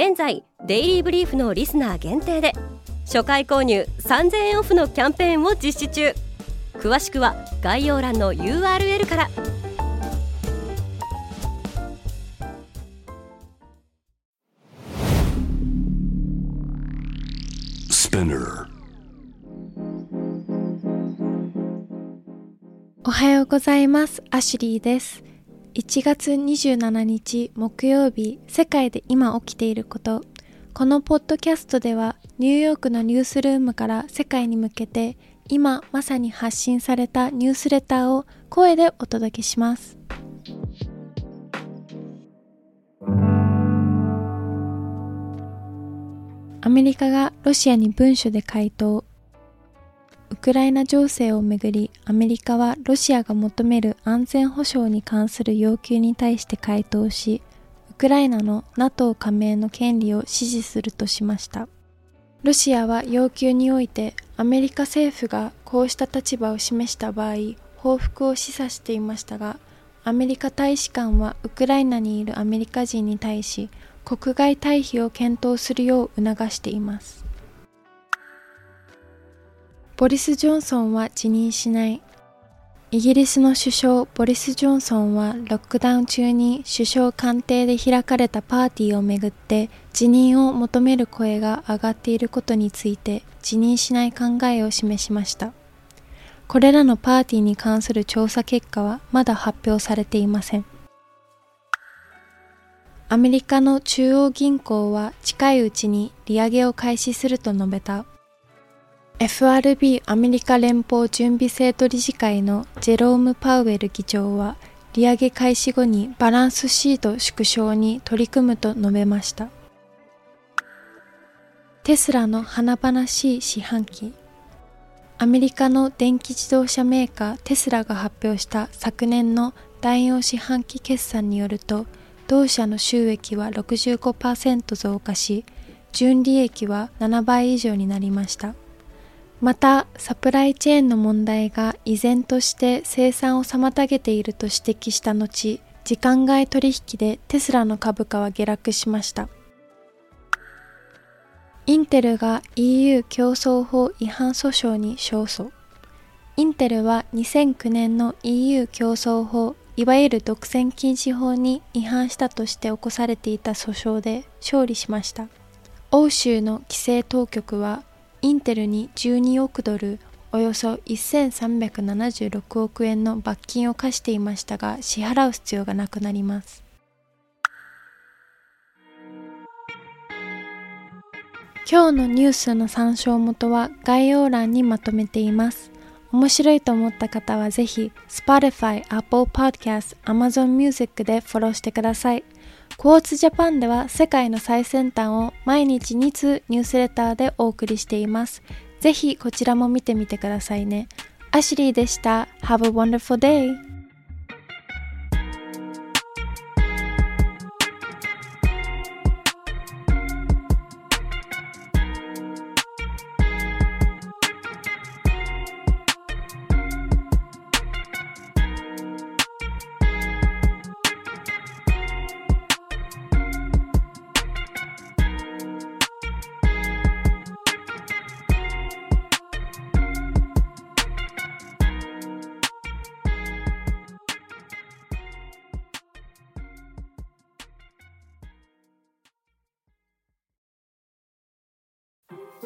現在デイリーブリーフのリスナー限定で初回購入3000円オフのキャンペーンを実施中。詳しくは概要欄の URL から。おはようございます。アシュリーです1月27日木曜日世界で今起きていること。このポッドキャストではニューヨークのニュースルームから世界に向けて今まさに発信されたニュースレターを声でお届けします。アメリカがロシアに文書で回答。ウクライナ情勢をめぐりアメリカはロシアが求める安全保障に関する要求に対して回答しウクライナの NATO 加盟の権利を支持するとしました。ロシアは要求においてアメリカ政府がこうした立場を示した場合報復を示唆していましたがアメリカ大使館はウクライナにいるアメリカ人に対し国外退避を検討するよう促しています。ボリス・ジョンソンは辞任しない。イギリスの首相ボリス・ジョンソンはロックダウン中に首相官邸で開かれたパーティーをめぐって辞任を求める声が上がっていることについて辞任しない考えを示しました。これらのパーティーに関する調査結果はまだ発表されていません。アメリカの中央銀行は近いうちに利上げを開始すると述べた。FRB アメリカ連邦準備制度理事会のジェローム・パウエル議長は利上げ開始後にバランスシート縮小に取り組むと述べました。テスラの華々しい四半期。アメリカの電気自動車メーカーテスラが発表した昨年の第4四半期決算によると同社の収益は65%増加し純利益は7倍以上になりました。またサプライチェーンの問題が依然として生産を妨げていると指摘した後時間外取引でテスラの株価は下落しました。インテルが EU 競争法違反訴訟に勝訴。インテルは2009年の EU 競争法いわゆる独占禁止法に違反したとして起こされていた訴訟で勝利しました。欧州の規制当局はインテルに12億ドルおよそ1376億円の罰金を課していましたが支払う必要がなくなります今日のニュースの参照元は概要欄にまとめています面白いと思った方はぜひ Spotify、Apple Podcast、Amazon Music でフォローしてください。コーツジャパンでは世界の最先端を毎日2通ニュースレターでお送りしています。ぜひこちらも見てみてくださいね。アシュリーでした。Have a wonderful day!